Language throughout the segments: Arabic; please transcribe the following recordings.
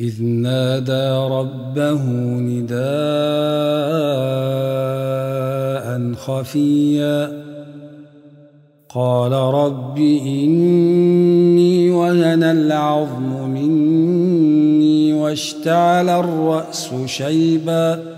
إذ نادى ربه نداء خفيا. قال رب إني وهن العظم مني واشتعل الرأس شيبا.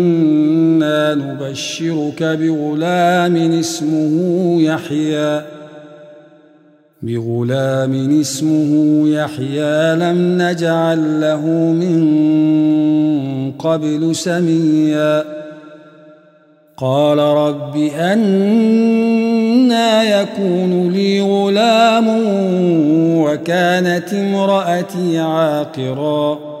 نبشرك بغلام اسمه يحيى. بغلام اسمه يحيى لم نجعل له من قبل سميا. قال رب أنا يكون لي غلام وكانت امرأتي عاقرا.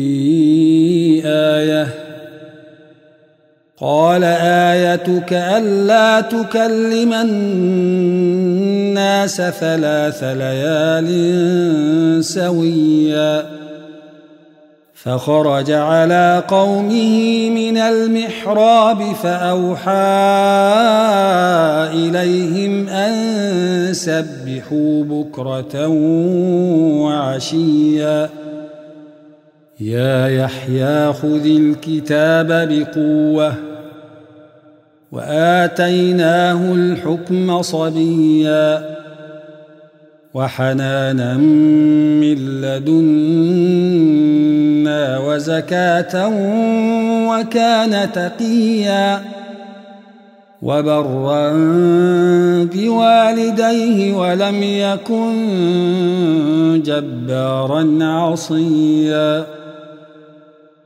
قال آيتك ألا تكلم الناس ثلاث ليال سويا. فخرج على قومه من المحراب فأوحى إليهم أن سبحوا بكرة وعشيا. يا يحيى خذ الكتاب بقوة. وآتيناه الحكم صبيا وحنانا من لدنا وزكاة وكان تقيا وبرا بوالديه ولم يكن جبارا عصيا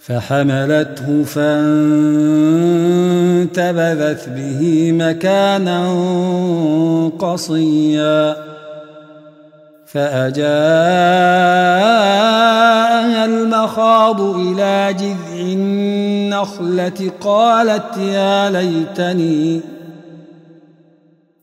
فحملته فانتبذت به مكانا قصيا فأجاءها المخاض إلى جذع النخلة قالت يا ليتني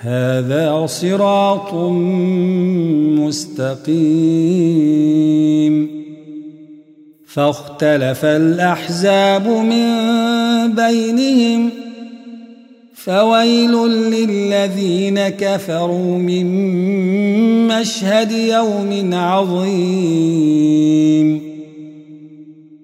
هذا صراط مستقيم. فاختلف الأحزاب من بينهم. فويل للذين كفروا من مشهد يوم عظيم.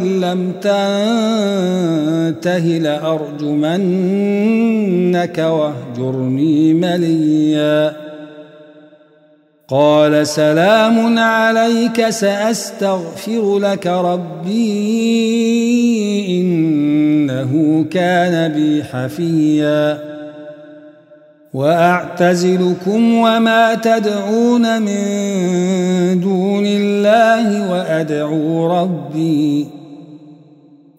لئن لم تنته لأرجمنك واهجرني مليا. قال سلام عليك سأستغفر لك ربي إنه كان بي حفيا. وأعتزلكم وما تدعون من دون الله وأدعو ربي.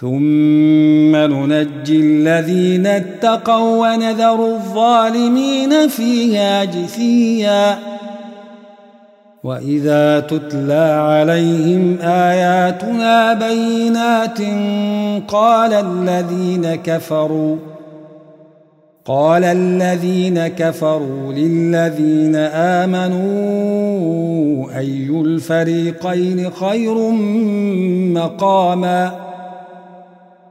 ثم ننجي الذين اتقوا ونذر الظالمين فيها جثيا. وإذا تتلى عليهم آياتنا بينات قال الذين كفروا قال الذين كفروا للذين آمنوا أي الفريقين خير مقاما؟